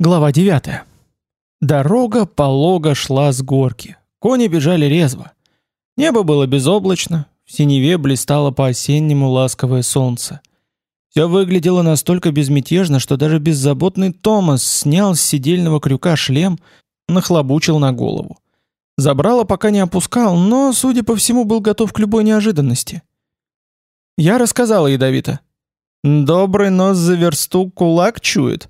Глава 9. Дорога полого шла с горки. Кони бежали резво. Небо было безоблачно, в синеве блистало по-осеннему ласковое солнце. Все выглядело настолько безмятежно, что даже беззаботный Томас снял с седельного крюка шлем, нахлобучил на голову. Забрало пока не опускал, но, судя по всему, был готов к любой неожиданности. Я рассказала ядовито. «Добрый нос за версту кулак чует».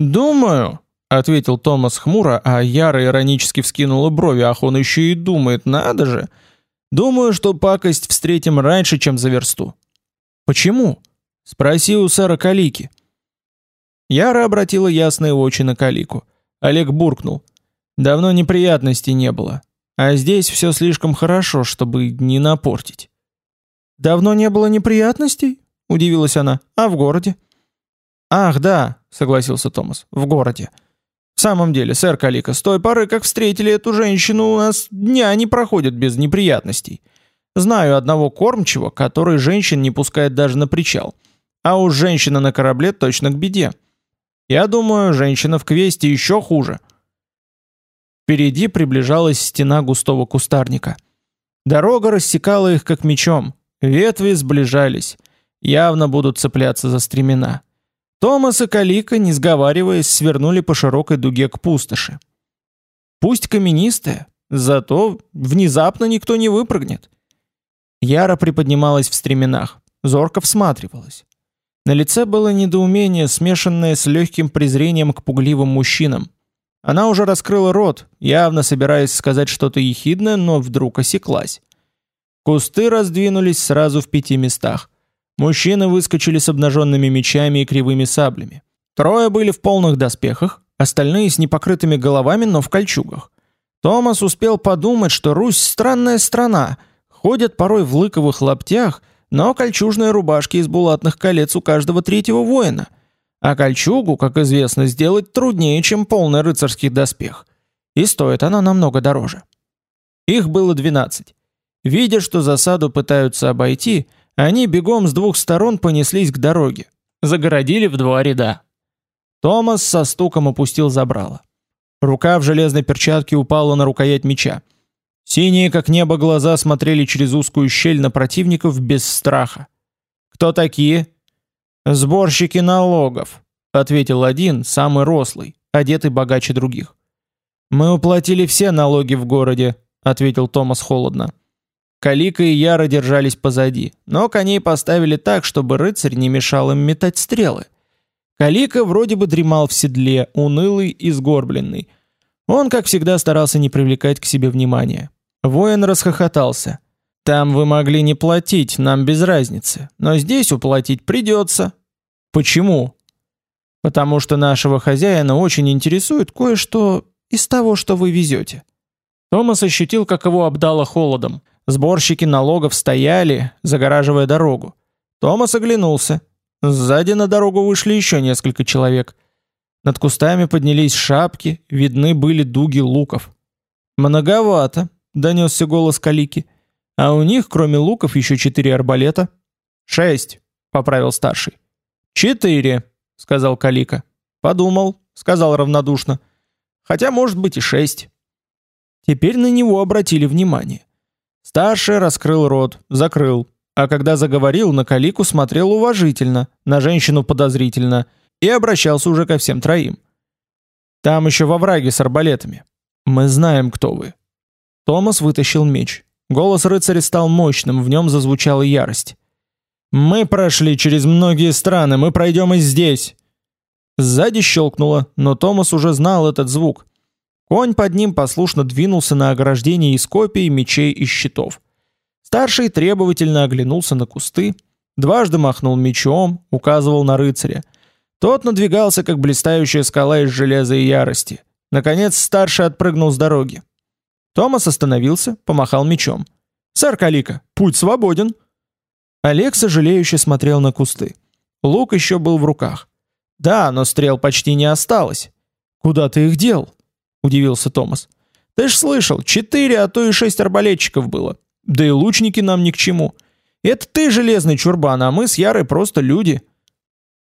«Думаю», — ответил Томас хмуро, а Яра иронически вскинула брови, ах он еще и думает, надо же. «Думаю, что пакость встретим раньше, чем за версту». «Почему?» — спроси у сэра Калики. Яра обратила ясные очи на Калику. Олег буркнул. «Давно неприятностей не было. А здесь все слишком хорошо, чтобы не напортить». «Давно не было неприятностей?» — удивилась она. «А в городе?» «Ах, да», — согласился Томас, — «в городе». «В самом деле, сэр Калика, с той поры, как встретили эту женщину, у нас дня не проходят без неприятностей. Знаю одного кормчего, который женщин не пускает даже на причал. А уж женщина на корабле точно к беде. Я думаю, женщина в квесте еще хуже». Впереди приближалась стена густого кустарника. Дорога рассекала их как мечом. Ветви сближались. Явно будут цепляться за стремена. Томас и Калика, не сговариваясь, свернули по широкой дуге к пустоши. Пусть каменистая, зато внезапно никто не выпрыгнет. Яра приподнималась в стременах, зорко всматривалась. На лице было недоумение, смешанное с легким презрением к пугливым мужчинам. Она уже раскрыла рот, явно собираясь сказать что-то ехидное, но вдруг осеклась. Кусты раздвинулись сразу в пяти местах. Мужчины выскочили с обнаженными мечами и кривыми саблями. Трое были в полных доспехах, остальные с непокрытыми головами, но в кольчугах. Томас успел подумать, что Русь странная страна, ходят порой в лыковых лаптях, но кольчужные рубашки из булатных колец у каждого третьего воина. А кольчугу, как известно, сделать труднее, чем полный рыцарский доспех. И стоит она намного дороже. Их было 12. Видя, что засаду пытаются обойти, они бегом с двух сторон понеслись к дороге. Загородили в два ряда. Томас со стуком опустил забрало. Рука в железной перчатке упала на рукоять меча. Синие, как небо, глаза смотрели через узкую щель на противников без страха. «Кто такие?» «Сборщики налогов», — ответил один, самый рослый, одетый богаче других. «Мы уплатили все налоги в городе», — ответил Томас холодно. Калика и Яра держались позади, но коней поставили так, чтобы рыцарь не мешал им метать стрелы. Калика вроде бы дремал в седле, унылый и сгорбленный. Он, как всегда, старался не привлекать к себе внимания. Воин расхохотался. «Там вы могли не платить, нам без разницы, но здесь уплатить придется». «Почему?» «Потому что нашего хозяина очень интересует кое-что из того, что вы везете». Томас ощутил, как его обдало холодом. Сборщики налогов стояли, загораживая дорогу. Томас оглянулся. Сзади на дорогу вышли еще несколько человек. Над кустами поднялись шапки, видны были дуги луков. «Многовато», — донесся голос Калики. «А у них, кроме луков, еще четыре арбалета». «Шесть», — поправил старший. «Четыре», — сказал Калика. «Подумал», — сказал равнодушно. «Хотя, может быть, и шесть». Теперь на него обратили внимание. Старший раскрыл рот, закрыл, а когда заговорил, на Калику смотрел уважительно, на женщину подозрительно и обращался уже ко всем троим. Там еще во враге с арбалетами. Мы знаем, кто вы. Томас вытащил меч. Голос рыцаря стал мощным, в нем зазвучала ярость. Мы прошли через многие страны, мы пройдем и здесь. Сзади щелкнуло, но Томас уже знал этот звук. Конь под ним послушно двинулся на ограждение из копий, мечей и щитов. Старший требовательно оглянулся на кусты, дважды махнул мечом, указывал на рыцаря. Тот надвигался, как блистающая скала из железа и ярости. Наконец старший отпрыгнул с дороги. Томас остановился, помахал мечом. «Сэр Калика, путь свободен!» Олег сожалеюще смотрел на кусты. Лук еще был в руках. Да, но стрел почти не осталось. «Куда ты их дел?» Удивился Томас. Ты ж слышал, четыре, а то и шесть арбалетчиков было. Да и лучники нам ни к чему. Это ты железный чурбан, а мы с Ярой просто люди.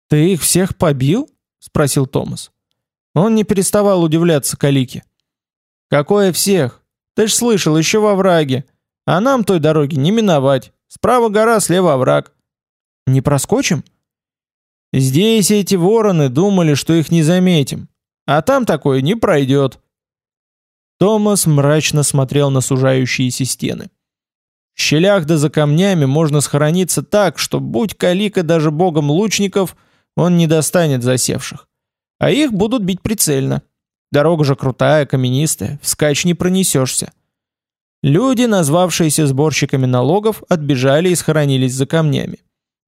Ты их всех побил? спросил Томас. Он не переставал удивляться Калике. «Какое всех? Ты ж слышал, еще во враге. А нам той дороги не миновать. Справа гора, слева овраг». «Не проскочим?» «Здесь эти вороны думали, что их не заметим. А там такое не пройдет». Томас мрачно смотрел на сужающиеся стены. В щелях да за камнями можно схорониться так, что, будь Калика даже богом лучников, он не достанет засевших. А их будут бить прицельно. Дорога же крутая, каменистая, вскачь не пронесешься. Люди, назвавшиеся сборщиками налогов, отбежали и схоронились за камнями.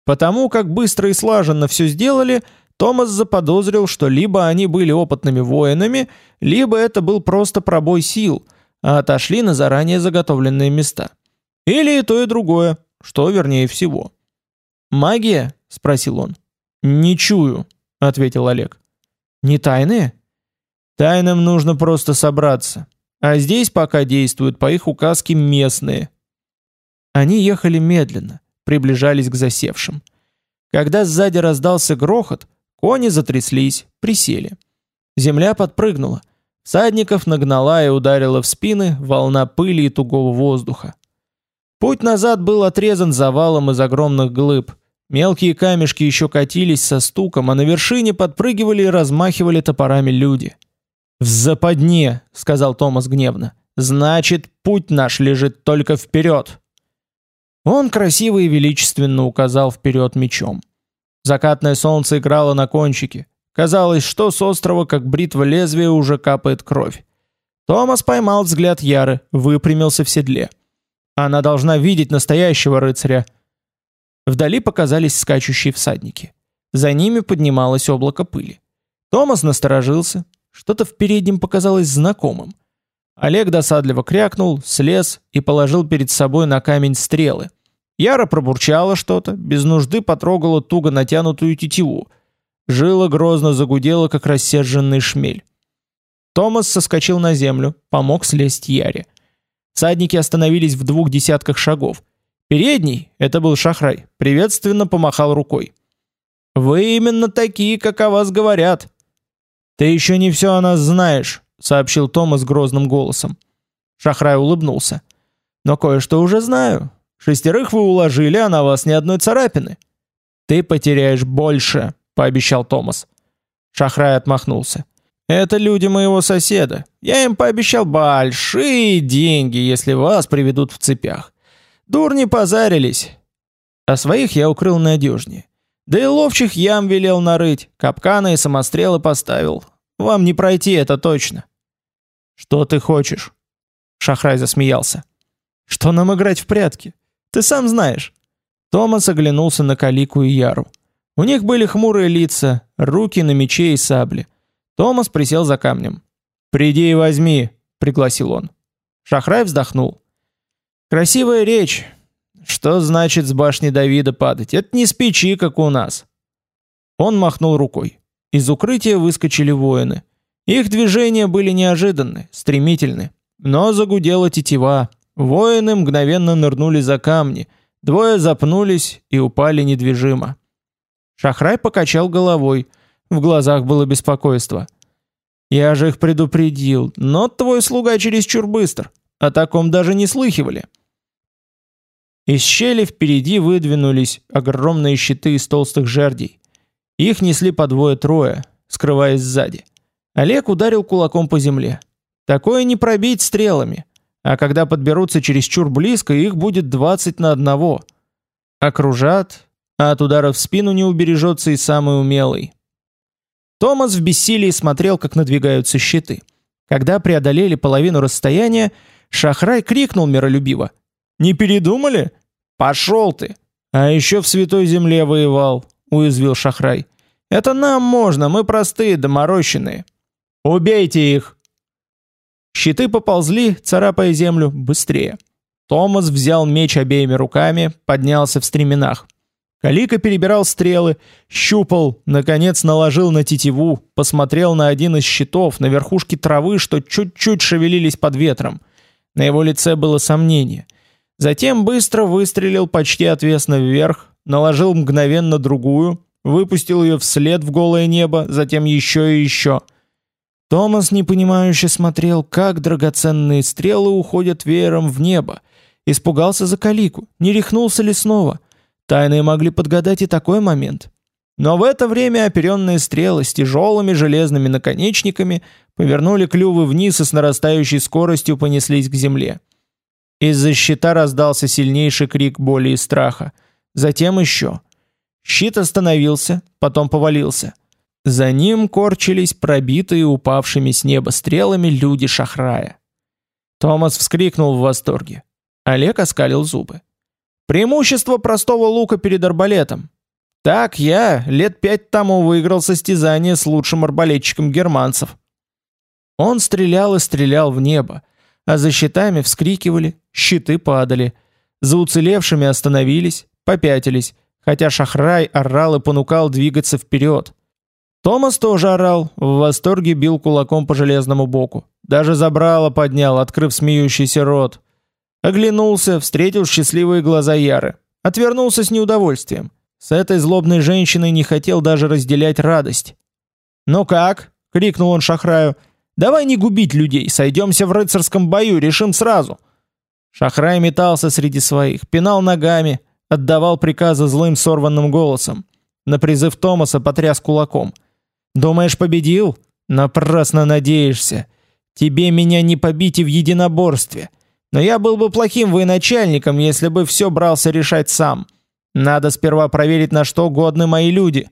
Потому как быстро и слаженно все сделали, Томас заподозрил, что либо они были опытными воинами, либо это был просто пробой сил, а отошли на заранее заготовленные места. Или и то, и другое, что вернее всего. «Магия?» — спросил он. «Не чую», — ответил Олег. «Не тайные?» «Тайным нужно просто собраться. А здесь пока действуют по их указке местные». Они ехали медленно, приближались к засевшим. Когда сзади раздался грохот, кони затряслись, присели. Земля подпрыгнула. Садников нагнала и ударила в спины волна пыли и тугого воздуха. Путь назад был отрезан завалом из огромных глыб. Мелкие камешки еще катились со стуком, а на вершине подпрыгивали и размахивали топорами люди. «В западне», — сказал Томас гневно. «Значит, путь наш лежит только вперед». Он красиво и величественно указал вперед мечом. Закатное солнце играло на кончике. Казалось, что с острова, как бритва лезвия, уже капает кровь. Томас поймал взгляд Яры, выпрямился в седле. Она должна видеть настоящего рыцаря. Вдали показались скачущие всадники. За ними поднималось облако пыли. Томас насторожился. Что-то в переднем показалось знакомым. Олег досадливо крякнул, слез и положил перед собой на камень стрелы. Яра пробурчала что-то, без нужды потрогала туго натянутую тетиву. Жила грозно загудела, как рассерженный шмель. Томас соскочил на землю, помог слезть Яре. Садники остановились в двух десятках шагов. Передний, это был Шахрай, приветственно помахал рукой. «Вы именно такие, как о вас говорят». «Ты еще не все о нас знаешь», — сообщил Томас грозным голосом. Шахрай улыбнулся. «Но кое-что уже знаю. Шестерых вы уложили, а на вас ни одной царапины». «Ты потеряешь больше», — пообещал Томас. Шахрай отмахнулся. Это люди моего соседа. Я им пообещал большие деньги, если вас приведут в цепях. Дурни позарились. А своих я укрыл надежнее. Да и ловчих ям велел нарыть, капканы и самострелы поставил. Вам не пройти, это точно. Что ты хочешь? Шахрай засмеялся. Что нам играть в прятки? Ты сам знаешь. Томас оглянулся на Калику и Яру. У них были хмурые лица, руки на мече и сабле. Томас присел за камнем. «Приди и возьми», — пригласил он. Шахрай вздохнул. «Красивая речь. Что значит с башни Давида падать? Это не с печи, как у нас». Он махнул рукой. Из укрытия выскочили воины. Их движения были неожиданны, стремительны. Но загудела тетива. Воины мгновенно нырнули за камни. Двое запнулись и упали недвижимо. Шахрай покачал головой — в глазах было беспокойство. «Я же их предупредил, но твой слуга чересчур быстр. О таком даже не слыхивали». Из щели впереди выдвинулись огромные щиты из толстых жердей. Их несли по двое-трое, скрываясь сзади. Олег ударил кулаком по земле. Такое не пробить стрелами. А когда подберутся чересчур близко, их будет 20 на одного. Окружат, а от удара в спину не убережется и самый умелый. Томас в бессилии смотрел, как надвигаются щиты. Когда преодолели половину расстояния, Шахрай крикнул миролюбиво. «Не передумали? Пошел ты!» «А еще в Святой Земле воевал», — уязвил Шахрай. «Это нам можно, мы простые, доморощенные». «Убейте их!» Щиты поползли, царапая землю, быстрее. Томас взял меч обеими руками, поднялся в стременах. Калика перебирал стрелы, щупал, наконец наложил на тетиву, посмотрел на один из щитов, на верхушке травы, что чуть-чуть шевелились под ветром. На его лице было сомнение. Затем быстро выстрелил почти отвесно вверх, наложил мгновенно другую, выпустил ее вслед в голое небо, затем еще и еще. Томас непонимающе смотрел, как драгоценные стрелы уходят веером в небо. Испугался за Калику, не рехнулся ли снова. Тайные могли подгадать и такой момент. Но в это время оперенные стрелы с тяжелыми железными наконечниками повернули клювы вниз и с нарастающей скоростью понеслись к земле. Из-за щита раздался сильнейший крик боли и страха. Затем еще. Щит остановился, потом повалился. За ним корчились пробитые упавшими с неба стрелами люди Шахрая. Томас вскрикнул в восторге. Олег оскалил зубы. Преимущество простого лука перед арбалетом. Так я лет пять тому выиграл состязание с лучшим арбалетчиком германцев. Он стрелял и стрелял в небо, а за щитами вскрикивали, щиты падали. За уцелевшими остановились, попятились, хотя Шахрай орал и понукал двигаться вперед. Томас тоже орал, в восторге бил кулаком по железному боку. Даже забрало поднял, открыв смеющийся рот. Оглянулся, встретил счастливые глаза Яры. Отвернулся с неудовольствием. С этой злобной женщиной не хотел даже разделять радость. «Ну как?» — крикнул он Шахраю. «Давай не губить людей, сойдемся в рыцарском бою, решим сразу». Шахрай метался среди своих, пинал ногами, отдавал приказы злым сорванным голосом. На призыв Томаса потряс кулаком — Думаешь, победил? Напрасно надеешься. Тебе меня не побить и в единоборстве. Но я был бы плохим военачальником, если бы все брался решать сам. Надо сперва проверить, на что годны мои люди.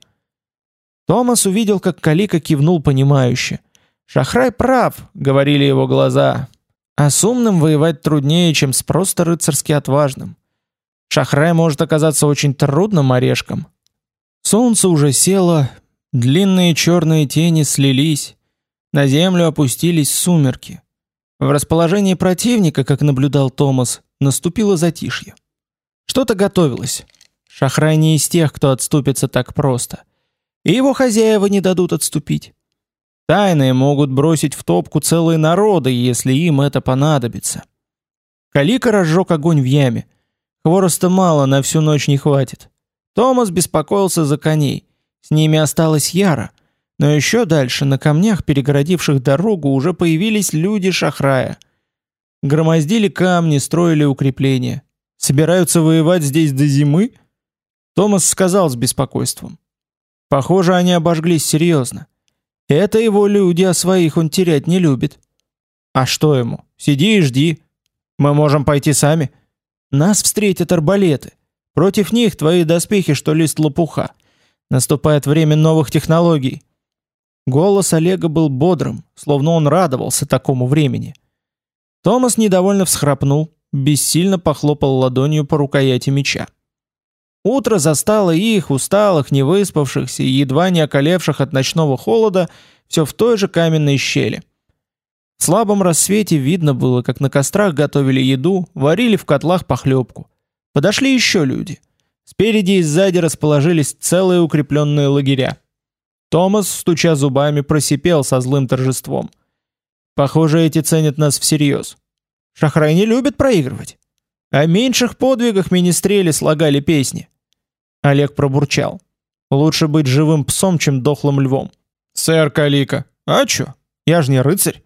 Томас увидел, как Калика кивнул понимающе. Шахрай прав, говорили его глаза. А с умным воевать труднее, чем с просто рыцарски отважным. Шахрай может оказаться очень трудным орешком. Солнце уже село, Длинные черные тени слились, на землю опустились сумерки. В расположении противника, как наблюдал Томас, наступило затишье. Что-то готовилось. Шахрай не из тех, кто отступится так просто. И его хозяева не дадут отступить. Тайные могут бросить в топку целые народы, если им это понадобится. Калика разжег огонь в яме. Хвороста мало, на всю ночь не хватит. Томас беспокоился за коней. С ними осталась Яра, но еще дальше, на камнях, перегородивших дорогу, уже появились люди Шахрая. Громоздили камни, строили укрепления. Собираются воевать здесь до зимы? Томас сказал с беспокойством. Похоже, они обожглись серьезно. Это его люди, а своих он терять не любит. А что ему? Сиди и жди. Мы можем пойти сами. Нас встретят арбалеты. Против них твои доспехи, что лист лопуха. Наступает время новых технологий. Голос Олега был бодрым, словно он радовался такому времени. Томас недовольно всхрапнул, бессильно похлопал ладонью по рукояти меча. Утро застало их, усталых, невыспавшихся и едва не околевших от ночного холода, все в той же каменной щели. В слабом рассвете видно было, как на кострах готовили еду, варили в котлах похлебку. Подошли еще люди. Спереди и сзади расположились целые укрепленные лагеря. Томас, стуча зубами, просипел со злым торжеством. Похоже, эти ценят нас всерьез. Шахрай не любит проигрывать. О меньших подвигах министрели слагали песни. Олег пробурчал. Лучше быть живым псом, чем дохлым львом. Сэр Калика. А чё? Я же не рыцарь.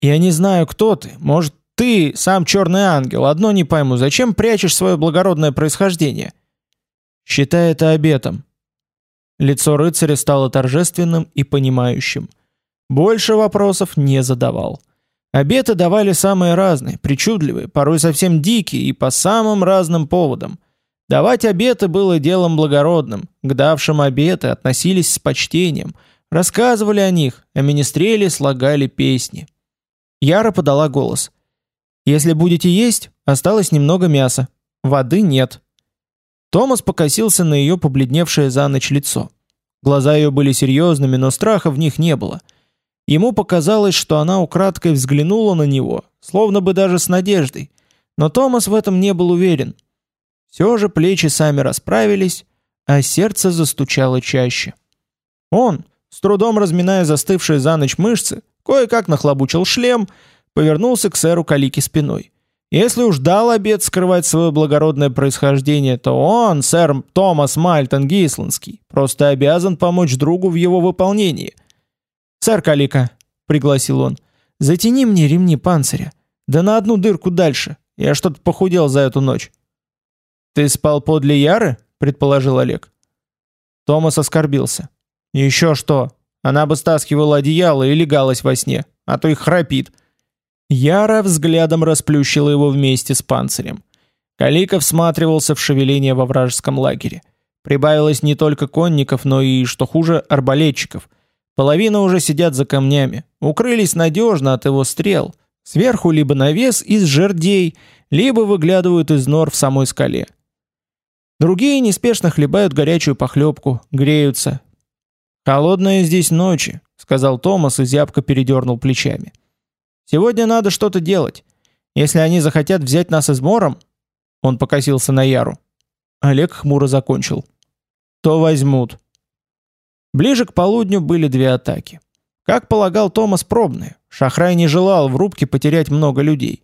Я не знаю, кто ты. Может, ты сам черный ангел. Одно не пойму, зачем прячешь свое благородное происхождение? Считай это обетом. Лицо рыцаря стало торжественным и понимающим. Больше вопросов не задавал. Обеты давали самые разные, причудливые, порой совсем дикие и по самым разным поводам. Давать обеты было делом благородным, к давшим обеты относились с почтением, рассказывали о них, а министрели слагали песни. Яра подала голос. «Если будете есть, осталось немного мяса. Воды нет. Томас покосился на ее побледневшее за ночь лицо. Глаза ее были серьезными, но страха в них не было. Ему показалось, что она украдкой взглянула на него, словно бы даже с надеждой. Но Томас в этом не был уверен. Все же плечи сами расправились, а сердце застучало чаще. Он, с трудом разминая застывшие за ночь мышцы, кое-как нахлобучил шлем, повернулся к сэру Калики спиной. Если уж дал обет скрывать свое благородное происхождение, то он, сэр Томас Мальтон Гисландский, просто обязан помочь другу в его выполнении. Сэр Калика, пригласил он. Затяни мне ремни панциря. Да на одну дырку дальше. Я что-то похудел за эту ночь. Ты спал подле Яры? предположил Олег. Томас оскорбился. Еще что? Она бы стаскивала одеяло и легалась во сне, а то и храпит. Яра взглядом расплющила его вместе с панцирем. Калика всматривался в шевеление во вражеском лагере. Прибавилось не только конников, но и, что хуже, арбалетчиков. Половина уже сидят за камнями, укрылись надежно от его стрел. Сверху либо навес из жердей, либо выглядывают из нор в самой скале. Другие неспешно хлебают горячую похлебку, греются. «Холодная здесь ночи», — сказал Томас и зябко передернул плечами. «Сегодня надо что-то делать. Если они захотят взять нас измором...» Он покосился на Яру. Олег хмуро закончил. «То возьмут». Ближе к полудню были две атаки. Как полагал Томас, пробные. Шахрай не желал в рубке потерять много людей.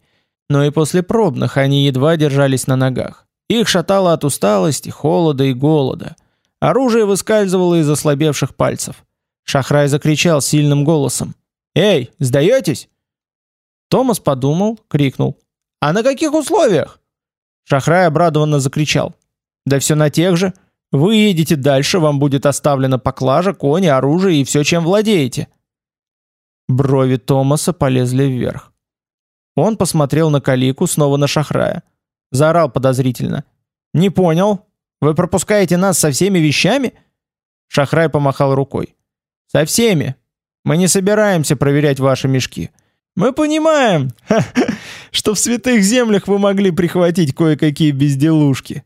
Но и после пробных они едва держались на ногах. Их шатало от усталости, холода и голода. Оружие выскальзывало из ослабевших пальцев. Шахрай закричал сильным голосом. «Эй, сдаетесь?» Томас подумал, крикнул. «А на каких условиях?» Шахрай обрадованно закричал. «Да все на тех же. Вы едете дальше, вам будет оставлена поклажа, кони, оружие и все, чем владеете». Брови Томаса полезли вверх. Он посмотрел на Калику, снова на Шахрая. Заорал подозрительно. «Не понял. Вы пропускаете нас со всеми вещами?» Шахрай помахал рукой. «Со всеми. Мы не собираемся проверять ваши мешки. Мы понимаем, что в святых землях вы могли прихватить кое-какие безделушки».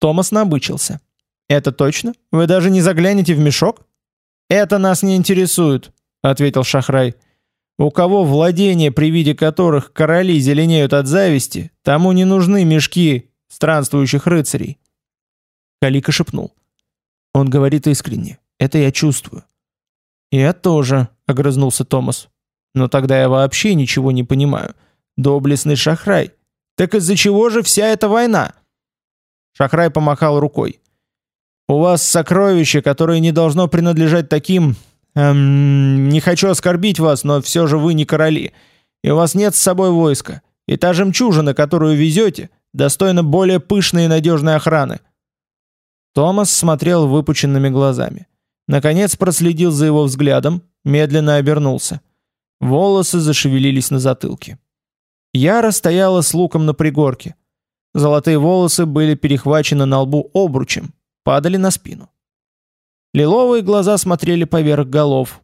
Томас набычился. «Это точно? Вы даже не заглянете в мешок?» «Это нас не интересует», — ответил Шахрай. У кого владения, при виде которых короли зеленеют от зависти, тому не нужны мешки странствующих рыцарей. Калика шепнул. Он говорит искренне. Это я чувствую. Я тоже, огрызнулся Томас. Но тогда я вообще ничего не понимаю. Доблестный Шахрай. Так из-за чего же вся эта война? Шахрай помахал рукой. У вас сокровище, которое не должно принадлежать таким, Эм, не хочу оскорбить вас, но все же вы не короли. И у вас нет с собой войска. И та жемчужина, которую везете, достойна более пышной и надежной охраны. Томас смотрел выпученными глазами. Наконец проследил за его взглядом, медленно обернулся. Волосы зашевелились на затылке. Яра стояла с луком на пригорке. Золотые волосы были перехвачены на лбу обручем, падали на спину. Лиловые глаза смотрели поверх голов,